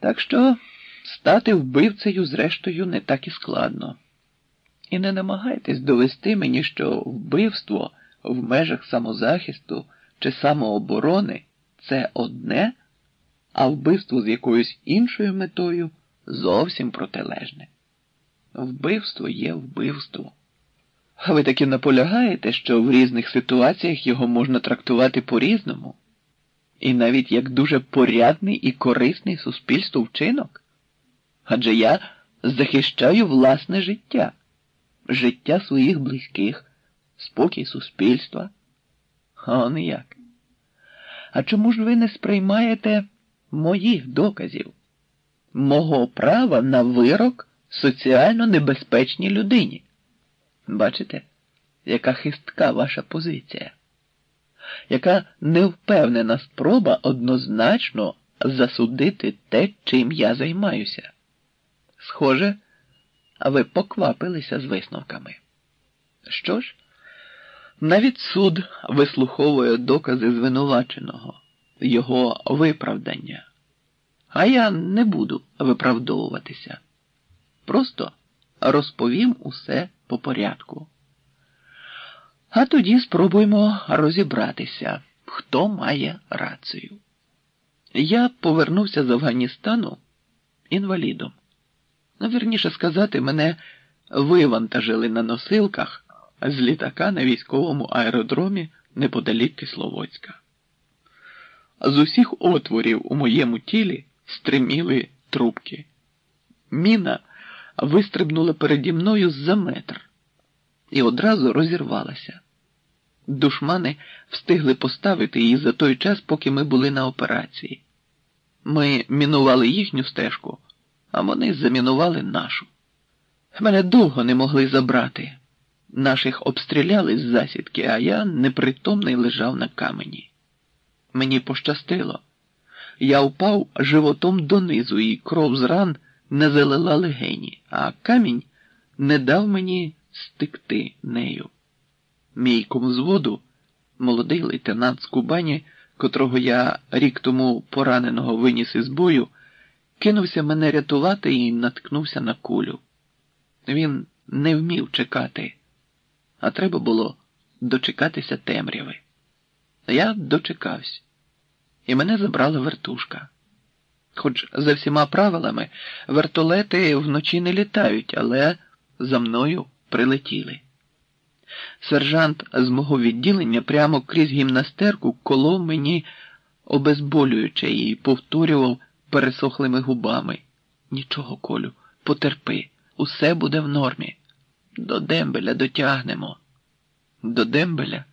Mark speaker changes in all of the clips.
Speaker 1: Так що стати вбивцею, зрештою, не так і складно. І не намагайтесь довести мені, що вбивство в межах самозахисту чи самооборони це одне, а вбивство з якоюсь іншою метою зовсім протилежне. Вбивство є вбивство. А ви таки наполягаєте, що в різних ситуаціях його можна трактувати по-різному, і навіть як дуже порядний і корисний суспільству вчинок? Адже я захищаю власне життя, життя своїх близьких, спокій суспільства. А не як. А чому ж ви не сприймаєте моїх доказів, мого права на вирок соціально небезпечній людині? Бачите, яка хистка ваша позиція, яка невпевнена спроба однозначно засудити те, чим я займаюся. Схоже, ви поквапилися з висновками. Що ж, навіть суд вислуховує докази звинуваченого, його виправдання. А я не буду виправдовуватися. Просто розповім усе по порядку. А тоді спробуємо розібратися, хто має рацію. Я повернувся з Афганістану інвалідом. Ну, вірніше сказати, мене вивантажили на носилках з літака на військовому аеродромі неподалік Кисловодська. З усіх отворів у моєму тілі стриміли трубки. Міна вистрибнула переді мною за метр і одразу розірвалася. Душмани встигли поставити її за той час, поки ми були на операції. Ми мінували їхню стежку, а вони замінували нашу. Мене довго не могли забрати. Наших обстріляли з засідки, а я непритомний лежав на камені. Мені пощастило. Я впав животом донизу, і кров з ран не залила легені, а камінь не дав мені стикти нею. Мій комзводу, молодий лейтенант з Кубані, котрого я рік тому пораненого виніс із бою, кинувся мене рятувати і наткнувся на кулю. Він не вмів чекати, а треба було дочекатися темряви. Я дочекався, і мене забрала вертушка. Хоч за всіма правилами вертолети вночі не літають, але за мною прилетіли. Сержант з мого відділення прямо крізь гімнастерку колов мені обезболююче і повторював пересохлими губами. Нічого, Колю, потерпи, усе буде в нормі. До дембеля дотягнемо. До дембеля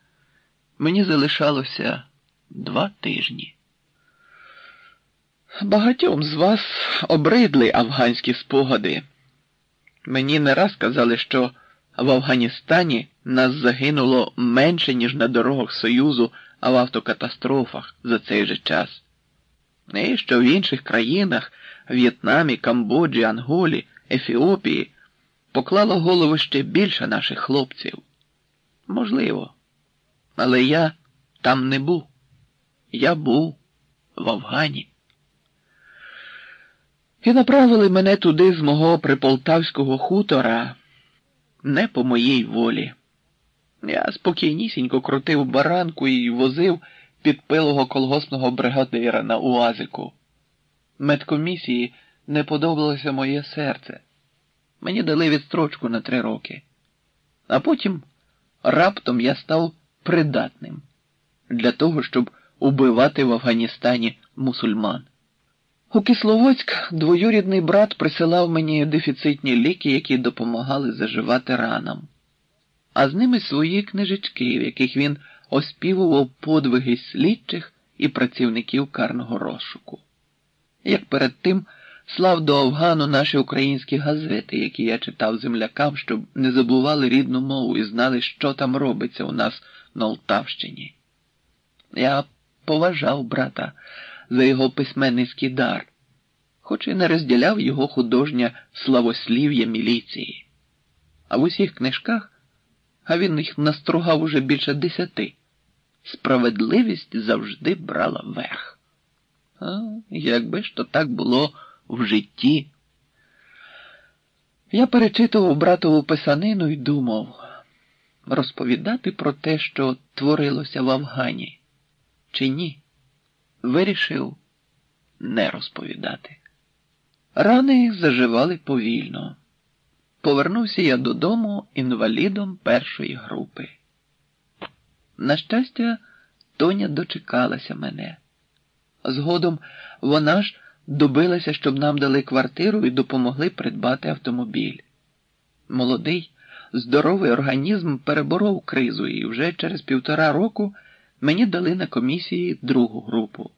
Speaker 1: мені залишалося два тижні. Багатьом з вас обридли афганські спогади. Мені не раз казали, що в Афганістані нас загинуло менше, ніж на дорогах Союзу, а в автокатастрофах за цей же час. І що в інших країнах В'єтнамі, Камбоджі, Анголі, Ефіопії поклало голову ще більше наших хлопців. Можливо. Але я там не був. Я був в Афгані. І направили мене туди з мого приполтавського хутора не по моїй волі. Я спокійнісінько крутив баранку і возив підпилого колгоспного бригадира на уазику. Медкомісії не подобалося моє серце. Мені дали відстрочку на три роки. А потім раптом я став придатним для того, щоб убивати в Афганістані мусульман. У Кисловодськ двоюрідний брат присилав мені дефіцитні ліки, які допомагали заживати ранам, а з ними свої книжечки, в яких він оспівував подвиги слідчих і працівників карного розшуку. Як перед тим слав до Афгану наші українські газети, які я читав землякам, щоб не забували рідну мову і знали, що там робиться у нас на Олтавщині. Я поважав брата за його письменницький дар, хоч і не розділяв його художнє славослів'я міліції. А в усіх книжках, а він їх настругав уже більше десяти, справедливість завжди брала верх. А якби ж то так було в житті. Я перечитував братову писанину і думав розповідати про те, що творилося в Афгані, чи ні, вирішив не розповідати. Рани заживали повільно. Повернувся я додому інвалідом першої групи. На щастя, Тоня дочекалася мене. Згодом вона ж добилася, щоб нам дали квартиру і допомогли придбати автомобіль. Молодий, здоровий організм переборов кризу, і вже через півтора року мені дали на комісії другу групу.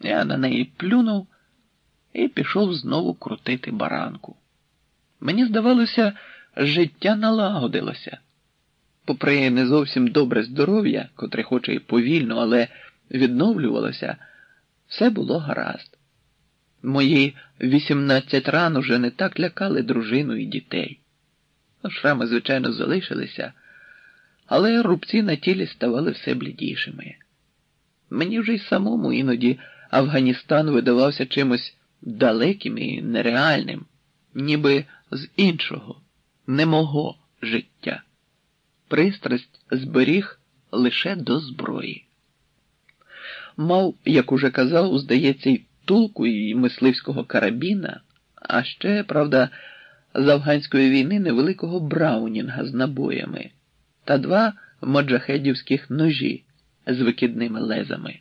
Speaker 1: Я на неї плюнув і пішов знову крутити баранку. Мені здавалося, життя налагодилося. Попри не зовсім добре здоров'я, котре хоч і повільно, але відновлювалося, все було гаразд. Мої 18 ран уже не так лякали дружину і дітей. Шрами, звичайно, залишилися, але рубці на тілі ставали все блідішими. Мені вже й самому іноді Афганістан видавався чимось далеким і нереальним, ніби з іншого, не мого життя. Пристрасть зберіг лише до зброї. Мав, як уже казав, здається, й тулку і мисливського карабіна, а ще, правда, з афганської війни невеликого браунінга з набоями та два моджахедівських ножі з викидними лезами.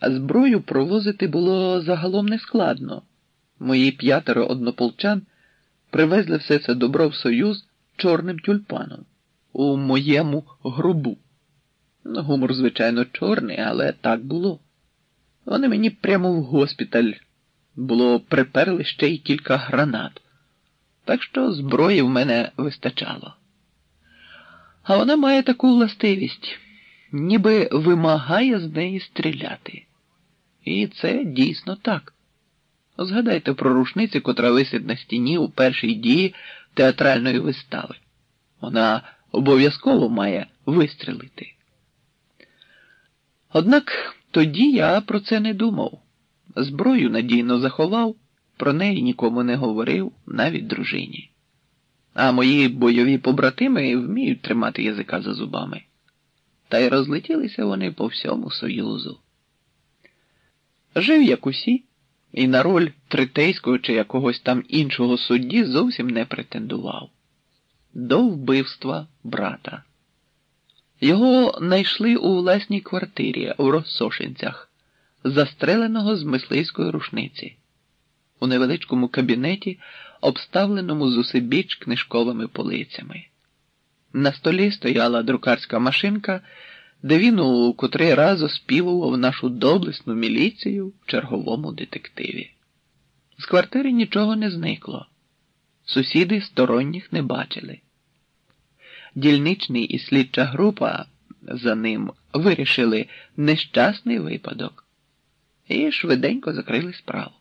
Speaker 1: А зброю провозити було загалом нескладно. Мої п'ятеро однополчан привезли все це добро в союз чорним тюльпаном у моєму грубу. Гумор, звичайно, чорний, але так було. Вони мені прямо в госпіталь було приперли ще й кілька гранат, так що зброї в мене вистачало. А вона має таку властивість, ніби вимагає з неї стріляти. І це дійсно так. Згадайте про рушниці, котра висить на стіні у першій дії театральної вистави. Вона обов'язково має вистрілити. Однак тоді я про це не думав. Зброю надійно заховав, про неї нікому не говорив, навіть дружині. А мої бойові побратими вміють тримати язика за зубами. Та й розлетілися вони по всьому Союзу. Жив як усі, і на роль третейського чи якогось там іншого судді зовсім не претендував. До вбивства брата. Його знайшли у власній квартирі у Розсошинцях, застреленого з мисливської рушниці, у невеличкому кабінеті, обставленому зусибіч книжковими полицями. На столі стояла друкарська машинка, де він у котрий раз оспівував нашу доблесну міліцію в черговому детективі. З квартири нічого не зникло. Сусіди сторонніх не бачили дільничний і слідча група за ним вирішили нещасний випадок і швиденько закрили справу.